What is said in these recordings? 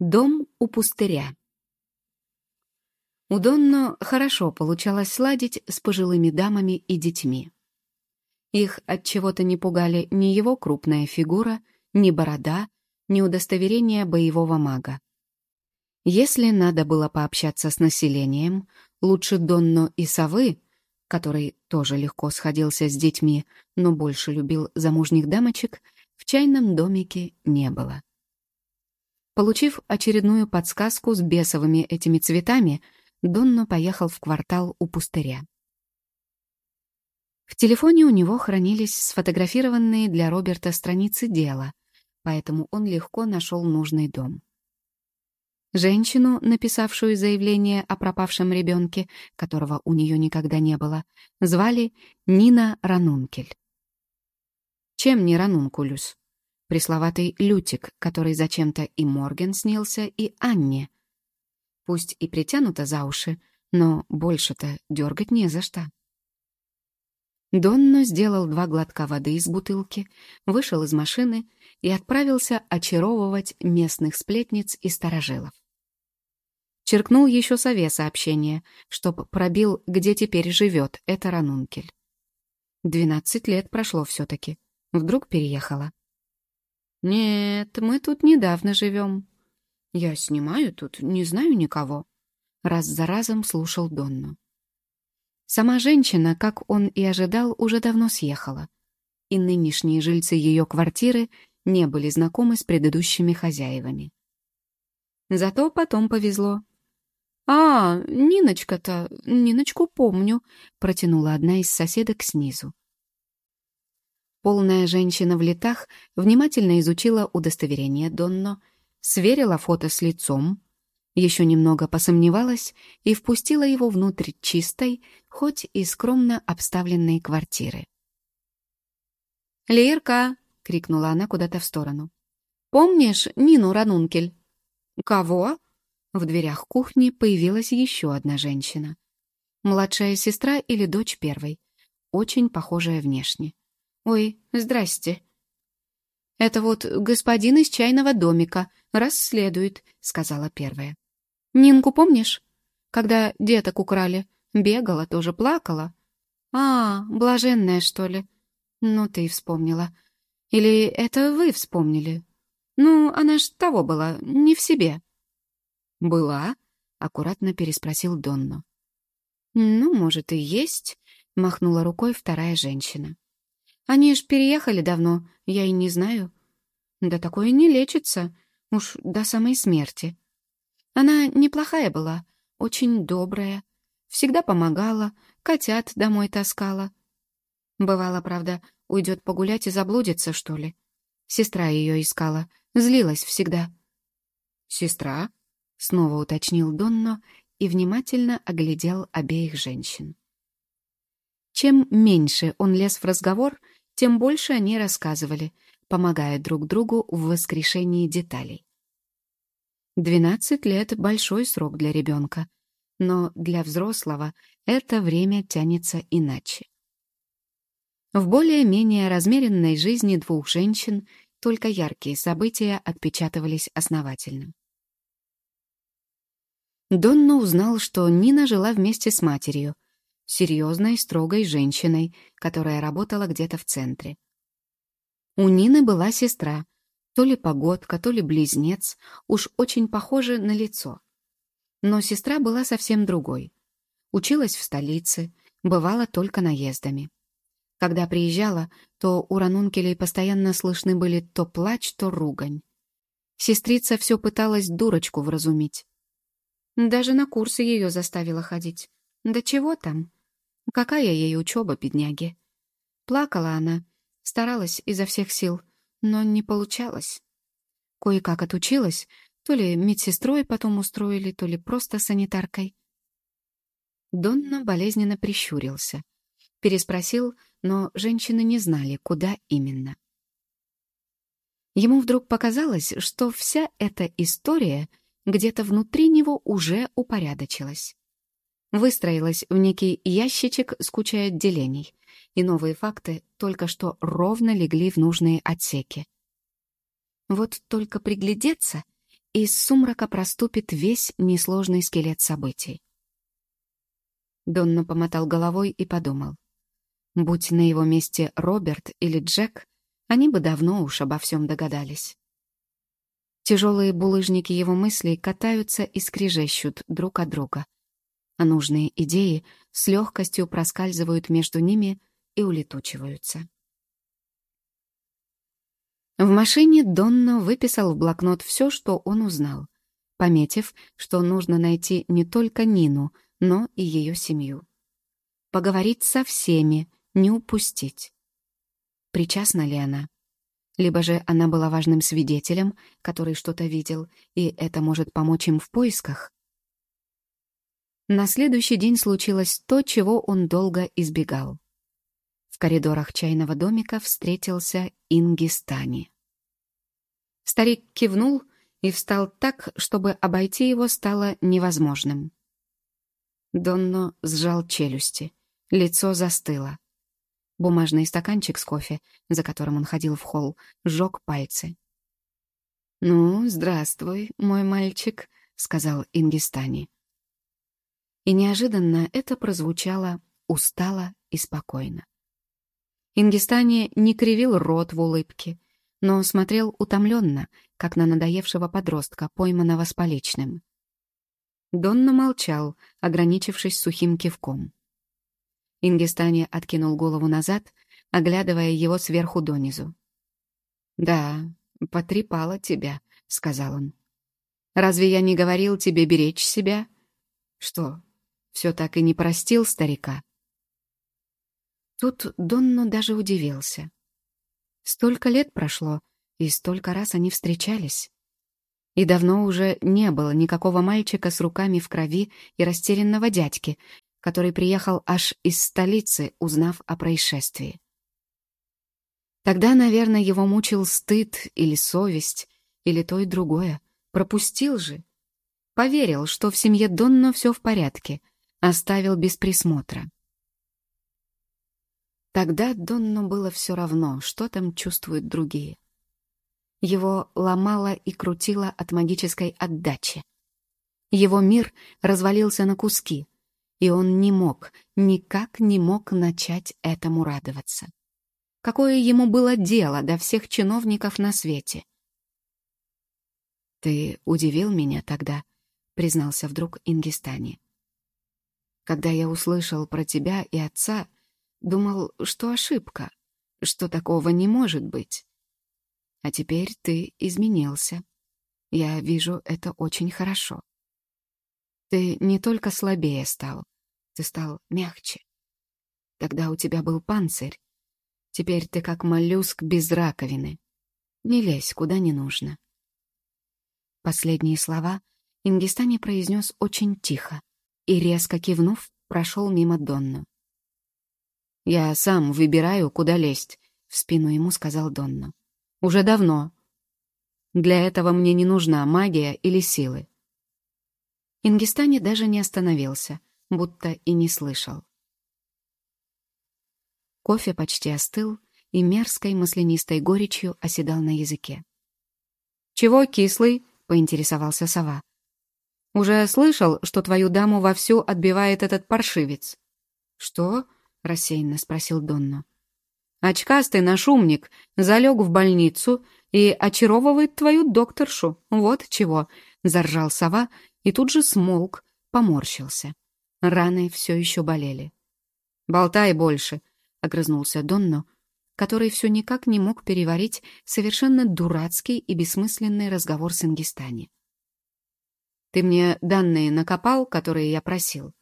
Дом у пустыря. У Донно хорошо получалось сладить с пожилыми дамами и детьми. Их от чего-то не пугали ни его крупная фигура, ни борода, ни удостоверение боевого мага. Если надо было пообщаться с населением, лучше Донно и Совы, который тоже легко сходился с детьми, но больше любил замужних дамочек, в чайном домике не было. Получив очередную подсказку с бесовыми этими цветами, Донно поехал в квартал у пустыря. В телефоне у него хранились сфотографированные для Роберта страницы дела, поэтому он легко нашел нужный дом. Женщину, написавшую заявление о пропавшем ребенке, которого у нее никогда не было, звали Нина Ранункель. Чем не Ранункулюс? Пресловатый Лютик, который зачем-то и Морген снился, и Анне. Пусть и притянуто за уши, но больше-то дергать не за что. Донно сделал два глотка воды из бутылки, вышел из машины и отправился очаровывать местных сплетниц и старожилов. Черкнул еще сове сообщение, чтоб пробил, где теперь живет эта Ранункель. Двенадцать лет прошло все-таки. Вдруг переехала. «Нет, мы тут недавно живем. Я снимаю тут, не знаю никого». Раз за разом слушал Донну. Сама женщина, как он и ожидал, уже давно съехала. И нынешние жильцы ее квартиры не были знакомы с предыдущими хозяевами. Зато потом повезло. «А, Ниночка-то, Ниночку помню», — протянула одна из соседок снизу. Полная женщина в летах внимательно изучила удостоверение Донно, сверила фото с лицом, еще немного посомневалась и впустила его внутрь чистой, хоть и скромно обставленной квартиры. «Лерка!» — крикнула она куда-то в сторону. «Помнишь Нину Ранункель?» «Кого?» В дверях кухни появилась еще одна женщина. Младшая сестра или дочь первой, очень похожая внешне. «Ой, здрасте». «Это вот господин из чайного домика расследует», — сказала первая. «Нинку помнишь? Когда деток украли, бегала, тоже плакала». «А, блаженная, что ли?» «Ну, ты вспомнила. Или это вы вспомнили?» «Ну, она ж того была, не в себе». «Была?» — аккуратно переспросил Донно. «Ну, может, и есть», — махнула рукой вторая женщина. Они ж переехали давно, я и не знаю. Да такое не лечится, уж до самой смерти. Она неплохая была, очень добрая, всегда помогала, котят домой таскала. Бывало, правда, уйдет погулять и заблудится, что ли. Сестра ее искала, злилась всегда. «Сестра?» — снова уточнил Донно и внимательно оглядел обеих женщин. Чем меньше он лез в разговор, тем больше они рассказывали, помогая друг другу в воскрешении деталей. Двенадцать лет — большой срок для ребенка, но для взрослого это время тянется иначе. В более-менее размеренной жизни двух женщин только яркие события отпечатывались основательно. Донна узнал, что Нина жила вместе с матерью — серьезной, строгой женщиной, которая работала где-то в центре. У Нины была сестра, то ли погодка, то ли близнец, уж очень похожи на лицо. Но сестра была совсем другой. Училась в столице, бывала только наездами. Когда приезжала, то у Ранункелей постоянно слышны были то плач, то ругань. Сестрица все пыталась дурочку вразумить. Даже на курсы ее заставила ходить. Да чего там? Какая ей учеба, бедняги? Плакала она, старалась изо всех сил, но не получалось. Кое-как отучилась, то ли медсестрой потом устроили, то ли просто санитаркой. Донна болезненно прищурился. Переспросил, но женщины не знали, куда именно. Ему вдруг показалось, что вся эта история где-то внутри него уже упорядочилась выстроилась в некий ящичек с кучей отделений, и новые факты только что ровно легли в нужные отсеки. Вот только приглядеться, и из сумрака проступит весь несложный скелет событий. Донно помотал головой и подумал. Будь на его месте Роберт или Джек, они бы давно уж обо всем догадались. Тяжелые булыжники его мыслей катаются и скрежещут друг от друга, а нужные идеи с легкостью проскальзывают между ними и улетучиваются. В машине Донно выписал в блокнот все, что он узнал, пометив, что нужно найти не только Нину, но и ее семью. Поговорить со всеми, не упустить. Причастна ли она? либо же она была важным свидетелем, который что-то видел, и это может помочь им в поисках. На следующий день случилось то, чего он долго избегал. В коридорах чайного домика встретился Ингистани. Старик кивнул и встал так, чтобы обойти его стало невозможным. Донно сжал челюсти, лицо застыло. Бумажный стаканчик с кофе, за которым он ходил в холл, сжег пальцы. «Ну, здравствуй, мой мальчик», — сказал Ингистани. И неожиданно это прозвучало устало и спокойно. Ингистани не кривил рот в улыбке, но смотрел утомленно, как на надоевшего подростка, пойманного с поличным. Донна молчал, ограничившись сухим кивком. Ингистани откинул голову назад, оглядывая его сверху донизу. «Да, потрепала тебя», — сказал он. «Разве я не говорил тебе беречь себя? Что, все так и не простил старика?» Тут Донно даже удивился. Столько лет прошло, и столько раз они встречались. И давно уже не было никакого мальчика с руками в крови и растерянного дядьки, который приехал аж из столицы, узнав о происшествии. Тогда, наверное, его мучил стыд или совесть, или то и другое. Пропустил же. Поверил, что в семье Донно все в порядке, оставил без присмотра. Тогда Донно было все равно, что там чувствуют другие. Его ломало и крутило от магической отдачи. Его мир развалился на куски — и он не мог, никак не мог начать этому радоваться. Какое ему было дело до всех чиновников на свете? «Ты удивил меня тогда», — признался вдруг Ингистани. «Когда я услышал про тебя и отца, думал, что ошибка, что такого не может быть. А теперь ты изменился. Я вижу это очень хорошо. Ты не только слабее стал, ты стал мягче. Тогда у тебя был панцирь. Теперь ты как моллюск без раковины. Не лезь, куда не нужно. Последние слова Ингистани произнес очень тихо и, резко кивнув, прошел мимо Донну. «Я сам выбираю, куда лезть», — в спину ему сказал Донну. «Уже давно. Для этого мне не нужна магия или силы. Ингистани даже не остановился, будто и не слышал. Кофе почти остыл и мерзкой маслянистой горечью оседал на языке. «Чего кислый?» — поинтересовался сова. «Уже слышал, что твою даму вовсю отбивает этот паршивец». «Что?» — рассеянно спросил Донно. «Очкастый наш умник залег в больницу и очаровывает твою докторшу. Вот чего!» — заржал сова и тут же смолк, поморщился. Раны все еще болели. «Болтай больше», — огрызнулся Донно, который все никак не мог переварить совершенно дурацкий и бессмысленный разговор с Ингистани. «Ты мне данные накопал, которые я просил?»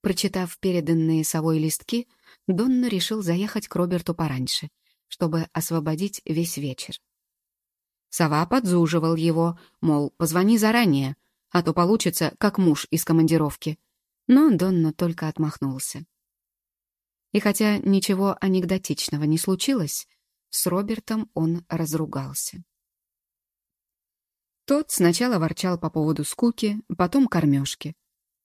Прочитав переданные совой листки, Донно решил заехать к Роберту пораньше, чтобы освободить весь вечер. Сова подзуживал его, мол, позвони заранее, а то получится, как муж из командировки. Но Донно только отмахнулся. И хотя ничего анекдотичного не случилось, с Робертом он разругался. Тот сначала ворчал по поводу скуки, потом кормежки.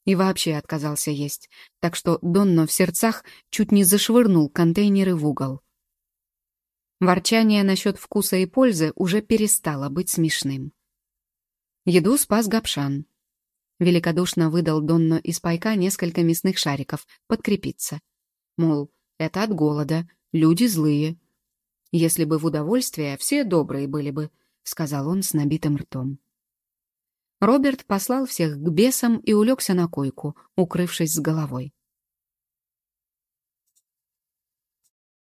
И вообще отказался есть, так что Донно в сердцах чуть не зашвырнул контейнеры в угол. Ворчание насчет вкуса и пользы уже перестало быть смешным. Еду спас Гапшан. Великодушно выдал Донно из пайка несколько мясных шариков, подкрепиться. Мол, это от голода, люди злые. Если бы в удовольствие, все добрые были бы, сказал он с набитым ртом. Роберт послал всех к бесам и улегся на койку, укрывшись с головой.